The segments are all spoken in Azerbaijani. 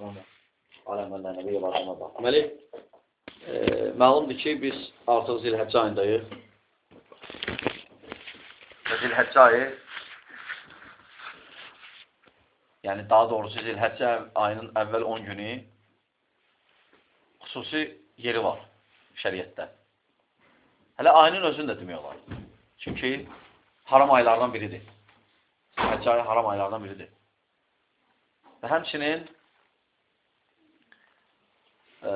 aləməllərinə və ibadəmə bax. Deməli, e, məlumdur ki, biz artıq zilhəccə ayındayıq. Zilhəccə ayı yəni daha doğrusu zilhəccə ayının əvvəl 10 günü xüsusi yeri var şəriətdə. Hələ ayının özünü də demək olar. Çünki haram aylardan biridir. Zilhəccə ayı haram aylardan biridir. Və həmçinin ə,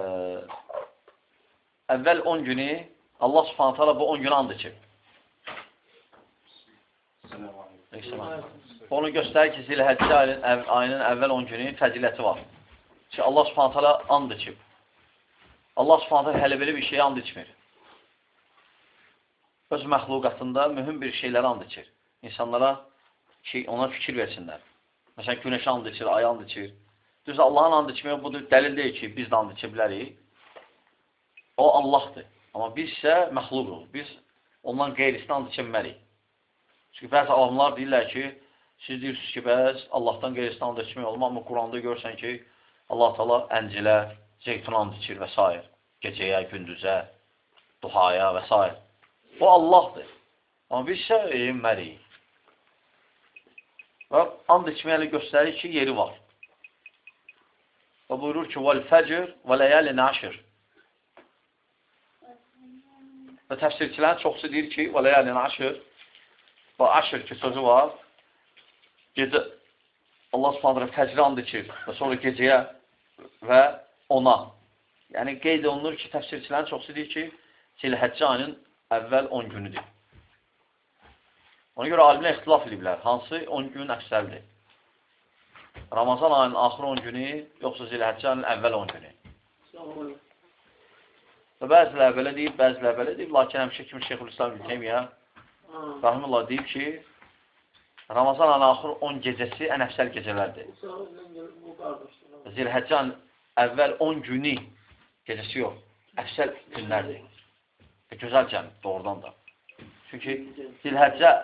əvvəl 10 günü Allah subhanət hala bu 10 günü and içib. Onu göstərir ki, Zilhəccə ayının, ayının əvvəl 10 günü fəziləti var. Ki, Allah subhanət hala and içib. Allah subhanət hala hələ belə bir şeyə and içmir. Öz məxluqatında mühüm bir şeylərə and içir. İnsanlara ki, ona fikir versinlər. Məsələn, günəşə and içir, aya and içir. Düz Allahın and içməyə bu dəlil deyil ki, biz də and içə bilərik. O Allahdır. Amma biz isə məxluquq. Biz ondan qeyrisinə and içə bilmərik. Çünki bəzi avamlar deyirlər ki, siz deyirsiniz ki, bəs Allahdan qeyrisinə and içmək olmaz, amma Quranda görsən ki, Allah tala əncilə, zeytun and içir və s. Gecəyə, gündüzə, duhaya və s. O Allahdır. Amma biz isə eyinməliyik. Və and içməyəli göstərir ki, yeri var. Və buyurur ki, vəl-fəcr və ləyəli nəşir. Və təfsirçilərin çoxsu deyir ki, və ləyəli nəşir. Və əşir ki, sözü var. Gecə Allah subhanələ fəcri and içir və sonra gecəyə və ona. Yəni, qeyd olunur ki, təfsirçilərin çoxsu deyir ki, Zilhəccə ayının əvvəl 10 günüdür. Ona görə alimlər ixtilaf ediblər. Hansı 10 gün əksərdir? Ramazan ayının axır 10 günü, yoxsa zilhəccə ayının əvvəl 10 günü? Və bəzilər belə deyib, bəzilər belə deyib, lakin həmişə kimi Şeyxülislam Ülkəmiyyə Rahimullah deyib ki, Ramazan ayının axır 10 gecəsi ən əfsəl gecələrdir. Zilhəccə ayının əvvəl 10 günü gecəsi yox, əfsəl günlərdir. Və gözəl cəm, doğrudan da. Çünki zilhəccə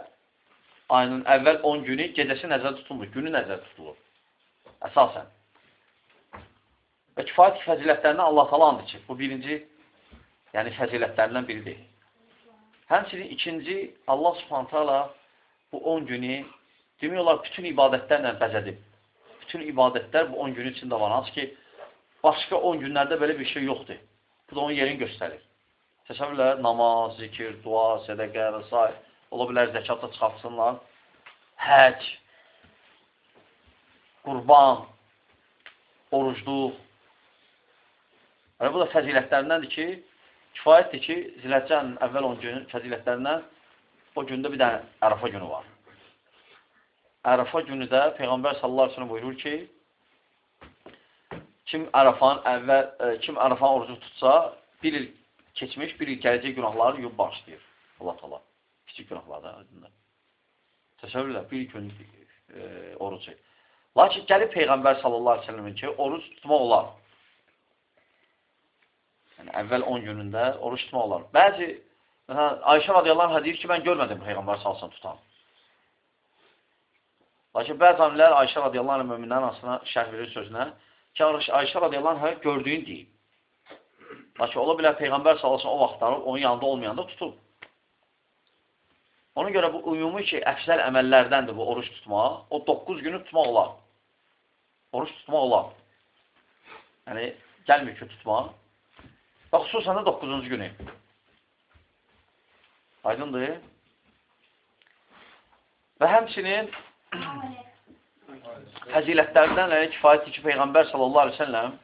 ayının əvvəl 10 günü gecəsi nəzərdə tutulmur, günü nəzərdə tutulur. Əsasən. Və kifayət fəzilətlərindən Allah tala and içir. Bu birinci, yəni fəzilətlərindən biridir. Həmçinin ikinci, Allah subhantala bu 10 günü demək olar bütün ibadətlərlə bəzədib. Bütün ibadətlər bu 10 gün içində var. Hansı ki, başqa 10 günlərdə belə bir şey yoxdur. Bu da onun yerini göstərir. Təsəvvürlə namaz, zikir, dua, sədəqə və s. Ola bilər zəkatla çıxartsınlar. Həc, qurban, orucluq. Yəni, bu da fəzilətlərindəndir ki, kifayətdir ki, zilətcənin əvvəl 10 günün fəzilətlərindən o gündə bir dənə Ərəfa günü var. Ərəfa günü də Peyğəmbər sallallahu əleyhi buyurur ki, kim Ərəfanın əvvəl e, kim Ərəfanın orucu tutsa, bir il keçmiş, bir il gələcək günahları yub başlayır. Allah təala kiçik günahlardan aydınlar. Təsəvvürlə bir gün e, oruc çək. Lakin gəlib Peyğəmbər sallallahu aleyhi ve sellemin ki, oruc tutmaq olar. Yəni, əvvəl 10 günündə oruc tutmaq olar. Bəzi, məsələn, Ayşə radiyallahu anh deyir ki, mən görmədim Peyğəmbər sallallahu tutan. Lakin bəzi amilər Ayşə radiyallahu anh müminlərin aslına şərh verir sözünə ki, Ayşə radiyallahu anh gördüyün deyib. Lakin ola bilər Peyğəmbər sallallahu o vaxtları onun yanında olmayanda tutub. Ona görə bu ümumi ki, əksər əməllərdəndir bu oruç tutmaq. O 9 günü tutmaq olar. Oruç tutmaq olar. Yəni, gəlmir ki, tutmaq. Və xüsusən də 9-cu günü. Aydındır. Və həmçinin fəzilətlərdən kifayətdir ki, Peyğəmbər sallallahu aleyhi ve selləm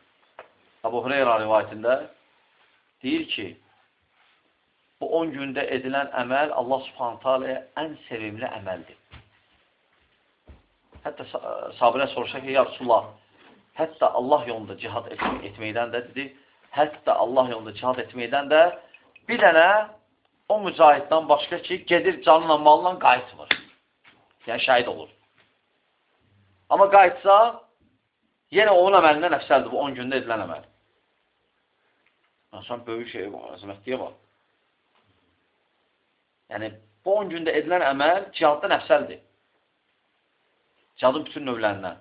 Əbu Hureyra rivayətində deyir ki, bu 10 gündə edilən əməl Allah subhanətə aləyə ən sevimli əməldir. Hətta Sabirə soruşa ki, ya Rasulullah, hətta Allah yolunda cihad etməkdən də dedi, hətta Allah yolunda cihad etməkdən də bir dənə o mücahiddən başqa ki, gedir canla, malla qayıtmır. Yəni, şəhid olur. Amma qayıtsa, yenə onun əməlindən əfsəldir bu 10 gündə edilən əməl. Sən böyük şey var, əzəmətliyə var. Yəni, bu 10 gündə edilən əməl cihaddan əfsəldir. Cihadın bütün növlərindən.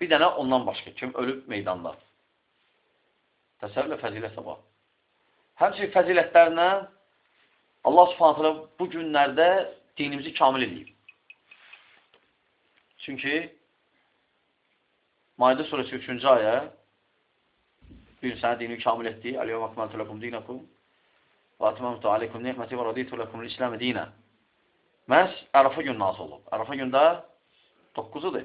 Bir dənə ondan başqa kim ölüb meydanda. Təsəvvürlə fəzilətə bax. Həmçinin fəzilətlərinə Allah subhanətlə bu günlərdə dinimizi kamil edib. Çünki Mayda surəsi 3-cü ayə bir sənə dini kamil etdi. Əliyyəm akmaltu ləkum dinakum aleykum nehməti və raditu ləkum l-İsləmi dinə. Məhz Ərafa gün nazı olub. Ərafa gündə 9-udur.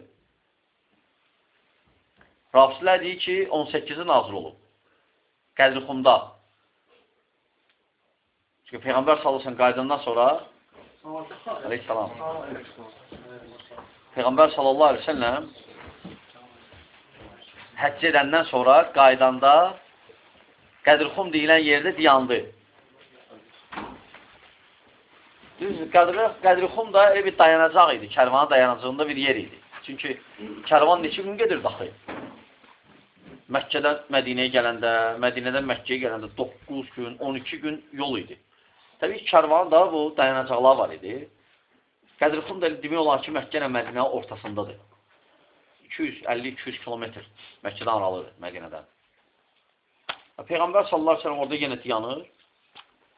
Rafislər deyir ki, 18-i nazil olub. Qədrixumda. Çünki Peyğəmbər sallasın qaydandan sonra Aleyhisselam Peyğəmbər sallallahu aleyhi ve sellem həcc edəndən sonra qaydanda Qədirxum deyilən yerdə diyandı. Qədirxum da elə bir dayanacaq idi, kərvanın dayanacağında bir yer idi. Çünki kərvan neçə gün gedir daxı. Məkkədən Mədinəyə gələndə, Mədinədən Məkkəyə gələndə 9 gün, 12 gün yol idi. Təbii ki, kərvanın da bu dayanacaqlar var idi. Qədirxum da demək olar ki, Məkkə ilə Mədinə ortasındadır. 250-200 kilometr Məkkədən aralıdır Mədinədən. Peyğəmbər sallallahu əleyhi və səlləm orada yenə dayanır.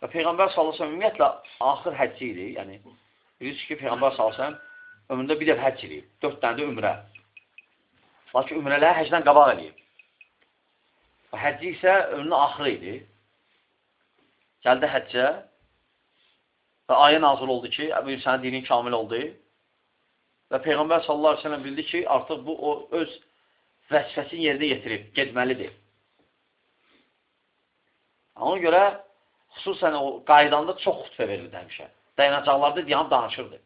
Və Peyğəmbər sallallahu ümumiyyətlə axır həcci idi. Yəni bilirsiniz ki, Peyğəmbər sallallahu ömründə bir dəfə həcc edib. 4 dənə də ümrə. Lakin ümrələri həcdən qabaq eləyib. Və həcci isə ömrünün axırı idi. Gəldi həccə və ayə nazil oldu ki, Əbu İnsanın dinin kamil oldu. Və Peyğəmbər sallallahu əleyhi və səlləm bildi ki, artıq bu o öz vəzifəsini yerinə yetirib, getməlidir. Ona görə xüsusən o qaydanda çox xütbə verirdi həmişə. Dayanacaqlarda dayanıb danışırdı.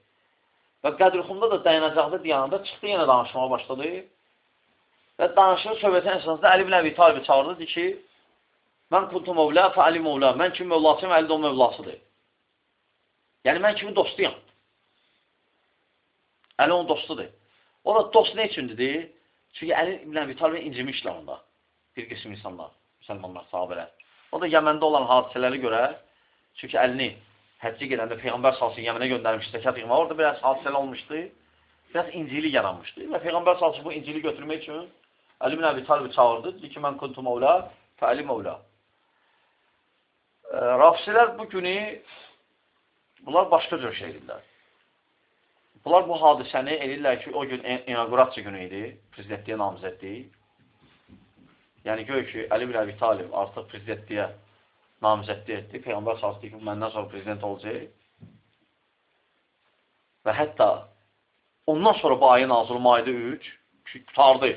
Və Qədrxumda da dayanacaqda dayananda çıxdı yenə danışmağa başladı. Və danışır söhbətin əsasında Əli ibn Əbi Talib çağırdı dedi ki, mən kuntu mövlə, fə Ali mövlə. Mən kimi mövlasıyım, Əli də o mövlasıdır. Yəni mən kimi dostuyam. Əli onun dostudur. O da dost nə üçündür? Deyir? Çünki Əli ibn Əbi Talibə incimişlər onda. Bir qism insanlar, müsəlmanlar, sahabələr. O da Yəməndə olan hadisələrə görə, çünki əlini həccə gedəndə Peyğəmbər salsın Yəmənə göndərmişdi, zəkat yığma. Orada biraz hadisələr olmuşdu. Biraz incilik yaranmışdı. Və Peyğəmbər salsın bu incili götürmək üçün Əli ibn Əbi Talib çağırdı. Dedi ki, mən kuntu mevla, fəəli mevla. E, Rafsilər bu günü bunlar başqa cür şey edirlər. Bunlar bu hadisəni edirlər ki, o gün inaugurasiya günü idi, prezidentliyə namizəddir. Yəni göy ki, Əli ibn Əbi Talib artıq prezidentliyə namizəddir etdi. Peyğəmbər sallallahu ki, məndən sonra prezident olacaq. Və hətta ondan sonra bu ayın nazırı Mayda 3 tutardı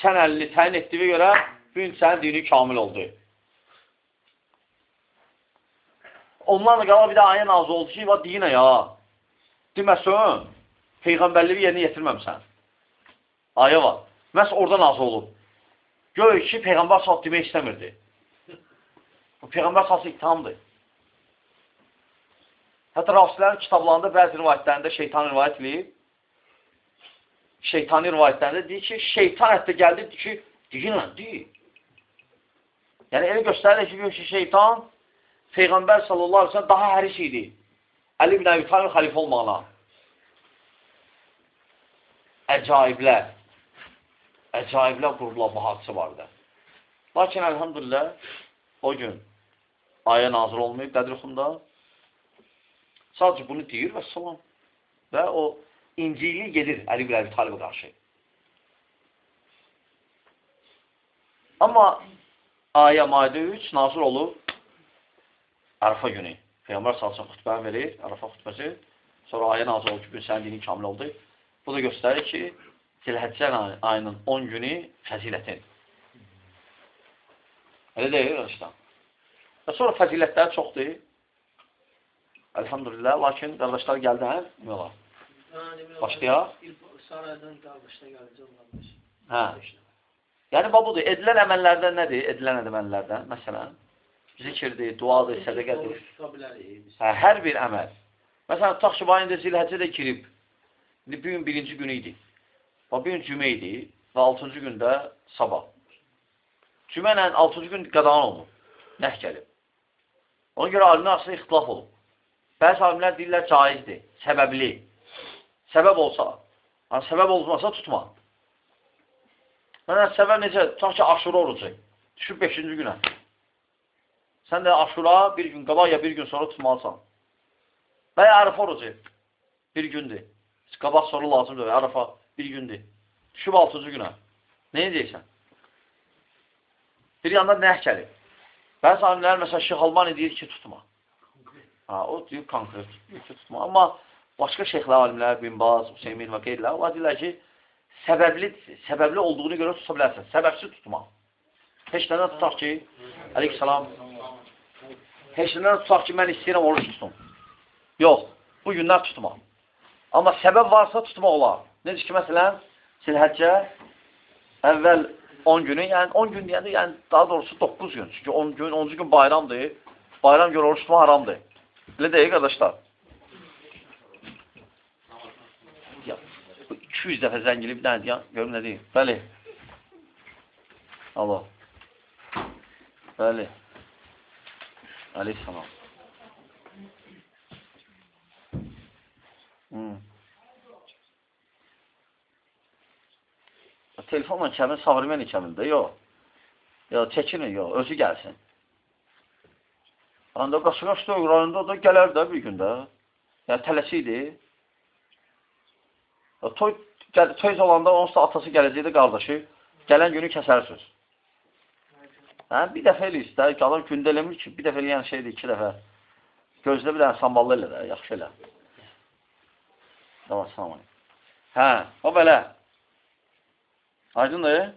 sən əlini təyin etdiyi görə bu gün sənin dini kamil oldu. Ondan da qala bir də ayə nazı oldu ki, va dinə ya. Deməsən, Peyğəmbərliyi yerinə yetirməmsən. Ayə var. Məhz orada nazı olub. Gör ki, Peyğəmbər sallallahu demək istəmirdi. Bu Peyğəmbər sallallahu ittihamdır. Hətta rafislərin kitablarında bəzi rivayətlərində şeytan rivayət edib, şeytani rivayətlərində deyir ki, şeytan hətta gəldi ki, deyirlə, deyir. Yəni, elə göstərir ki, ki, şeytan Peyğəmbər sallallahu aleyhi ve daha həris idi. Əli ibn Əbi Talib xəlifə olmağına. Əcaiblər. Əcaiblər qurulab bu hadisə vardı. Lakin, əlhamdülillah, o gün ayə nazır olmayıb Qədirxunda. Sadəcə bunu deyir və salam. Və o İncili gedir Əli ibn Əbi Talibə qarşı. Amma ayə Maidə 3 nazır olub Ərəfə günü. Peyğəmbər salsın xütbəni verir, Ərəfə xütbəsi. Sonra ayə nazır olub ki, gün sənin dinin kamil oldu. Bu da göstərir ki, Zilhəccən ayının 10 günü fəzilətin. Elə deyil, Rəşdan. Və sonra fəzilətləri çoxdur. Əlhamdülillah, lakin qardaşlar gəldi, hə? Olar? Başlayaq. Saraydan qardaşda gələcək. Hə. Yəni, budur, edilən əməllərdən nədir? Edilən əməllərdən, məsələn, zikirdir, duadır, sədəqədir. Hə, hər bir əməl. Məsələn, tutaq ki, bayında zilhəcə də girib. İndi bu gün birinci günü idi. Və bu gün cümə idi və altıncı gündə sabah. Cümə ilə altıncı gün qadağan olunub. Nəh gəlib. Ona görə alimlər arasında ixtilaf olub. Bəzi alimlər deyirlər caizdir, səbəbli. Səbəb olsa, yəni səbəb olmasa tutma. Mənə səbəb necə? Tutaq ki, aşura orucu. Düşüb 5-ci günə. Sən də aşura bir gün qabaq ya bir gün sonra tutmalısan. Və ya ərəfə orucu. Bir gündür. Qabaq sonra lazımdır. Ərəfə bir gündür. Düşüb 6-cı günə. Nə edəcəksən? Bir yanda nəh gəlir. Bəzi alimlər, məsələn, Şeyh Albani deyir ki, tutma. Ha, o deyir konkret, ki, tutma. Amma başqa şeyhlər, alimlər, Bin Baz, Hüseymin və qeyrilər, o deyirlər ki, səbəbli, səbəbli olduğunu görə tuta bilərsən. Səbəbsiz tutma. Heç nədən tutaq ki, əleyhissalam, heç nədən tutaq ki, mən istəyirəm oruç tutum. Yox, bu günlər tutma. Amma səbəb varsa tutmaq olar. Necə ki, məsələn, silhəccə əvvəl 10 günü, yəni 10 gün deyəndə, yəni daha doğrusu 9 gün. Çünki 10 gün, 10 gün bayramdır. Bayram görə oruç tutma haramdır. Elə deyil, qardaşlar. Ya, bu 200 dəfə zəngili bir dənə deyən, görüm nə deyil. Bəli. Allah. Bəli. Aleyhissalam. Telefonla kəmin savırmen kəmində, yox. Ya çəkinin, yox, özü gəlsin. Anda qaçı-qaç da rayonda da gələr də bir gündə. Yəni tələsiydi. Ya, toy, gəl, toy olanda onsuz da atası gələcəkdi, qardaşı. Gələn günü kəsərsiniz. Hə, bir dəfə elə istər, ki, adam gündə eləmir ki, bir dəfə eləyən şeydir, iki dəfə. Gözlə bir dənə samballı elə də, yaxşı elə. Salam. Hə, o belə. Aydındır?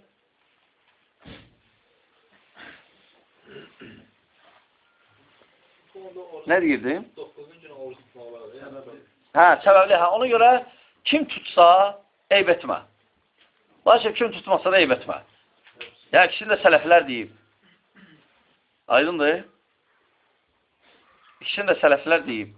Nə deyirdim? Hə, səbəbli, hə, ona görə kim tutsa, eyb etmə. Lakin kim tutmasa da eyb etmə. Yəni, ikisini də sələflər deyib. Aydındır? İkisini də sələflər deyib.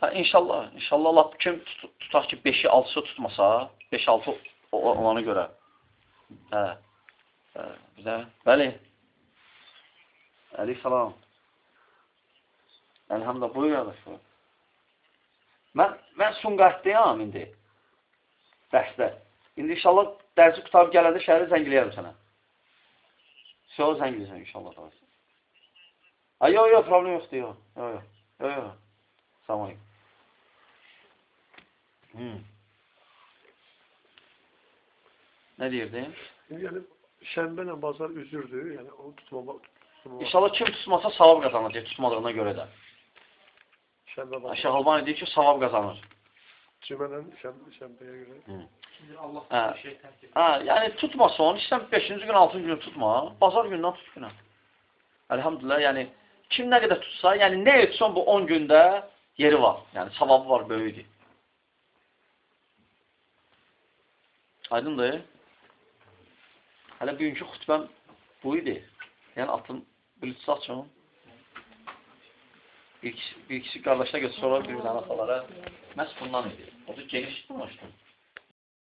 Hə, inşallah, inşallah Allah kim tut tutaq ki 5-i 6-sı tutmasa, 5-6 olana görə. Hə. Hə, bizə. Bəli. Əleyhissalam. Elhamdülillah, buyur qardaşlar. Mən, mən Sumqayıtdayam indi. Dərsdə. İndi inşallah dərsi qutarıb gələndə şəhəri zəngiləyərəm sənə. Şəhəri zəngiləyəcəm inşallah. Ay, yox, yox, problem yoxdur, yox. Yox, yox. Yox, yox. Salam aleyküm. Hmm. Nə deyirdim? Yəni şənbə ilə bazar üzürdür. Yəni onu tutmamaq tutmamaq. İnşallah kim tutmasa savab qazanacaq tutmadığına görə də. Şənbə bazar. Şeyh Albani deyir ki, savab qazanır. Cümlələ şənbə, şənbəyə görə. Şimdi Allah Hə. bir şey tərk edir. Ha, yəni tutmasa onu, istən 5-ci gün, 6-cı gün tutma. Bazar gündən tut günə. Elhamdülillah, yəni kim nə qədər tutsa, yəni nə etsən bu 10 gündə yeri var. Yəni savabı var, böyüdür. Aydındır? Hələ bugünkü xütbəm bu idi. Yəni atın bluetooth açın. Bir ikisi, bir ikisi qardaşlar götür, sonra bir dənə atalara. Məhz bundan idi. O da geniş tutmuşdum.